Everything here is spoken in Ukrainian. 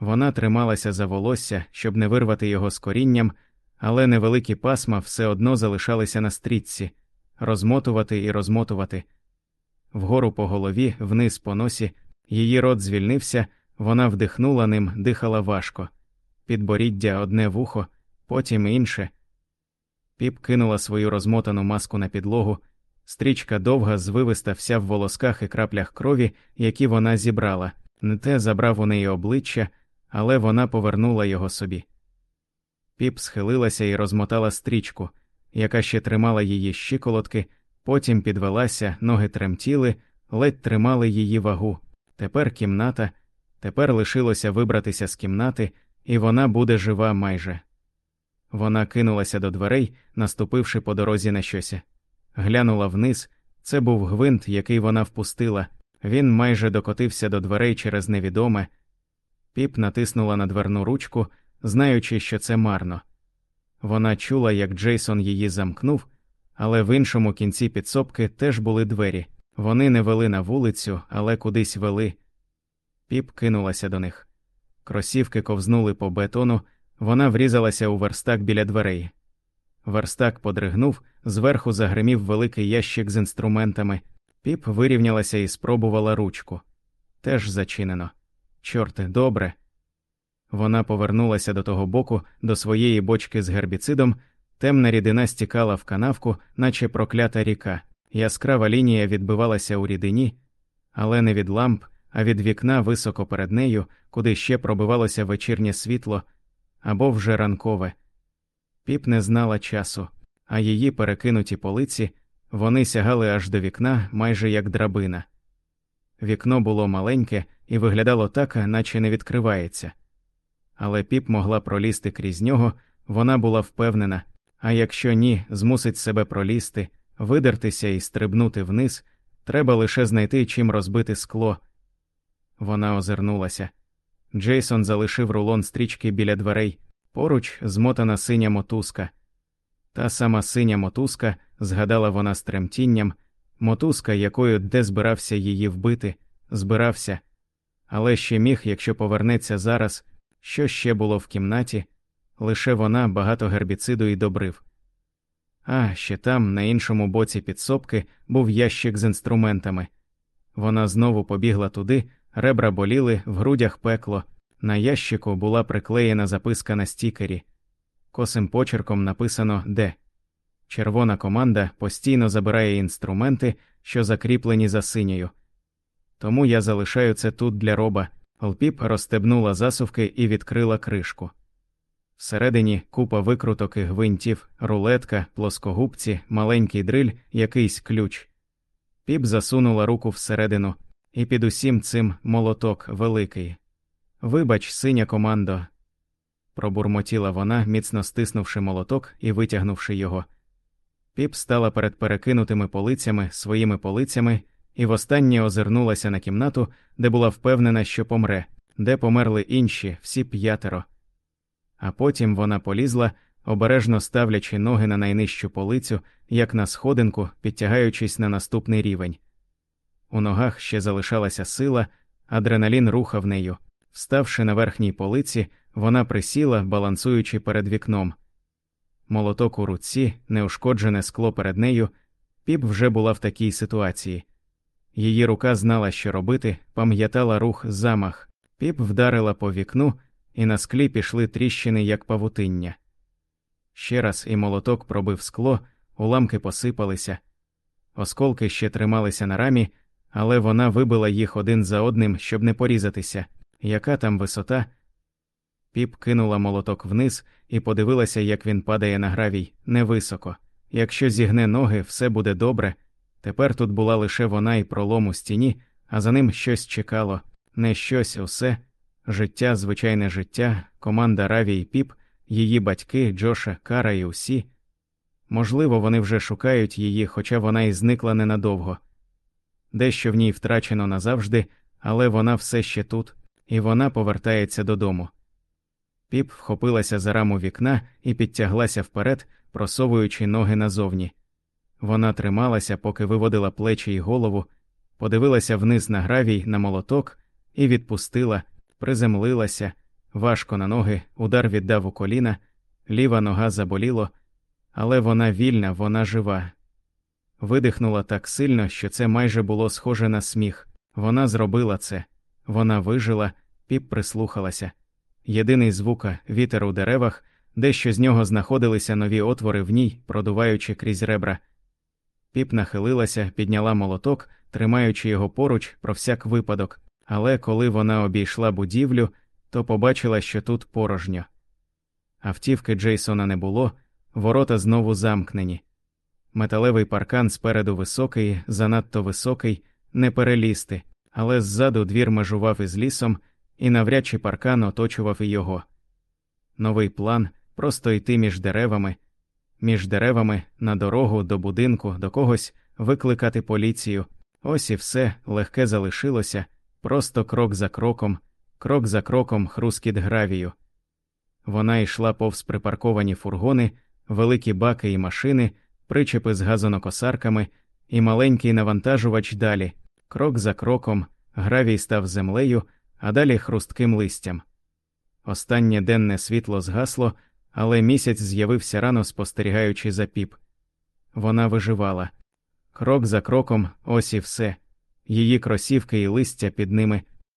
Вона трималася за волосся, щоб не вирвати його з корінням, але невеликі пасма все одно залишалися на стрічці розмотувати і розмотувати. Вгору по голові, вниз по носі, її рот звільнився, вона вдихнула ним, дихала важко. Підборіддя одне вухо, потім інше. Піп кинула свою розмотану маску на підлогу, стрічка довга, звивиста вся в волосках і краплях крові, які вона зібрала. Не те забрав у неї обличчя, але вона повернула його собі. Піп схилилася і розмотала стрічку, яка ще тримала її щиколотки, потім підвелася, ноги тремтіли, ледь тримали її вагу. Тепер кімната, тепер лишилося вибратися з кімнати, і вона буде жива майже. Вона кинулася до дверей, наступивши по дорозі на щось. Глянула вниз це був гвинт, який вона впустила. Він майже докотився до дверей через невідоме. Піп натиснула на дверну ручку, знаючи, що це марно. Вона чула, як Джейсон її замкнув, але в іншому кінці підсобки теж були двері. Вони не вели на вулицю, але кудись вели. Піп кинулася до них. Кросівки ковзнули по бетону, вона врізалася у верстак біля дверей. Верстак подригнув, зверху загримів великий ящик з інструментами. Піп вирівнялася і спробувала ручку. Теж зачинено. Чорти, добре. Вона повернулася до того боку, до своєї бочки з гербіцидом, темна рідина стікала в канавку, наче проклята ріка. Яскрава лінія відбивалася у рідині, але не від ламп, а від вікна високо перед нею, куди ще пробивалося вечірнє світло або вже ранкове. Піп не знала часу, а її перекинуті полиці вони сягали аж до вікна, майже як драбина. Вікно було маленьке і виглядало так, наче не відкривається. Але піп могла пролізти крізь нього, вона була впевнена, а якщо ні, змусить себе пролізти, видертися і стрибнути вниз, треба лише знайти чим розбити скло. Вона озирнулася. Джейсон залишив рулон стрічки біля дверей, поруч змотана синя мотузка. Та сама синя мотузка, згадала вона з тремтінням, мотузка, якою де збирався її вбити, збирався, але ще міг, якщо повернеться зараз, що ще було в кімнаті, лише вона багато гербіциду і добрив. А ще там, на іншому боці підсобки, був ящик з інструментами. Вона знову побігла туди, ребра боліли, в грудях пекло, на ящику була приклеєна записка на стікері. Косим почерком написано Де. Червона команда постійно забирає інструменти, що закріплені за синьою. Тому я залишаю це тут для роба. Лпіп розстебнула засувки і відкрила кришку. Всередині купа викруток і гвинтів, рулетка, плоскогубці, маленький дриль, якийсь ключ. Піп засунула руку всередину, і під усім цим молоток великий. Вибач, синя командо, пробурмотіла вона, міцно стиснувши молоток і витягнувши його. Піп стала перед перекинутими полицями своїми полицями і востаннє озирнулася на кімнату, де була впевнена, що помре, де померли інші, всі п'ятеро. А потім вона полізла, обережно ставлячи ноги на найнижчу полицю, як на сходинку, підтягаючись на наступний рівень. У ногах ще залишалася сила, адреналін рухав нею. Вставши на верхній полиці, вона присіла, балансуючи перед вікном. Молоток у руці, неушкоджене скло перед нею, піп вже була в такій ситуації. Її рука знала, що робити, пам'ятала рух замах, піп вдарила по вікну, і на склі пішли тріщини, як павутиння. Ще раз і молоток пробив скло, уламки посипалися, осколки ще трималися на рамі, але вона вибила їх один за одним, щоб не порізатися. Яка там висота? Піп кинула молоток вниз і подивилася, як він падає на гравій, невисоко. Якщо зігне ноги, все буде добре. Тепер тут була лише вона і пролом у стіні, а за ним щось чекало, не щось усе життя, звичайне життя, команда Раві і Піп, її батьки, Джоша, Кара і усі. Можливо, вони вже шукають її, хоча вона і зникла ненадовго. Дещо в ній втрачено назавжди, але вона все ще тут, і вона повертається додому. Піп вхопилася за раму вікна і підтяглася вперед, просовуючи ноги назовні. Вона трималася, поки виводила плечі й голову, подивилася вниз на гравій, на молоток і відпустила, приземлилася, важко на ноги, удар віддав у коліна, ліва нога заболіло, але вона вільна, вона жива. Видихнула так сильно, що це майже було схоже на сміх. Вона зробила це, вона вижила, піп прислухалася. Єдиний звука вітер у деревах, дещо з нього знаходилися нові отвори в ній, продуваючи крізь ребра. Піп нахилилася, підняла молоток, тримаючи його поруч про всяк випадок, але коли вона обійшла будівлю, то побачила, що тут порожньо. Автівки Джейсона не було, ворота знову замкнені. Металевий паркан спереду високий, занадто високий, не перелізти, але ззаду двір межував із лісом, і навряд чи паркан оточував і його. Новий план просто йти між деревами, між деревами на дорогу до будинку, до когось викликати поліцію. Ось і все легке залишилося, просто крок за кроком, крок за кроком хрускіт гравію. Вона йшла повз припарковані фургони, великі баки і машини, причепи з газонокосарками і маленький навантажувач далі, крок за кроком, гравій став землею, а далі хрустким листям. Останнє денне світло згасло, але місяць з'явився рано, спостерігаючи за піп. Вона виживала. Крок за кроком, ось і все. Її кросівки і листя під ними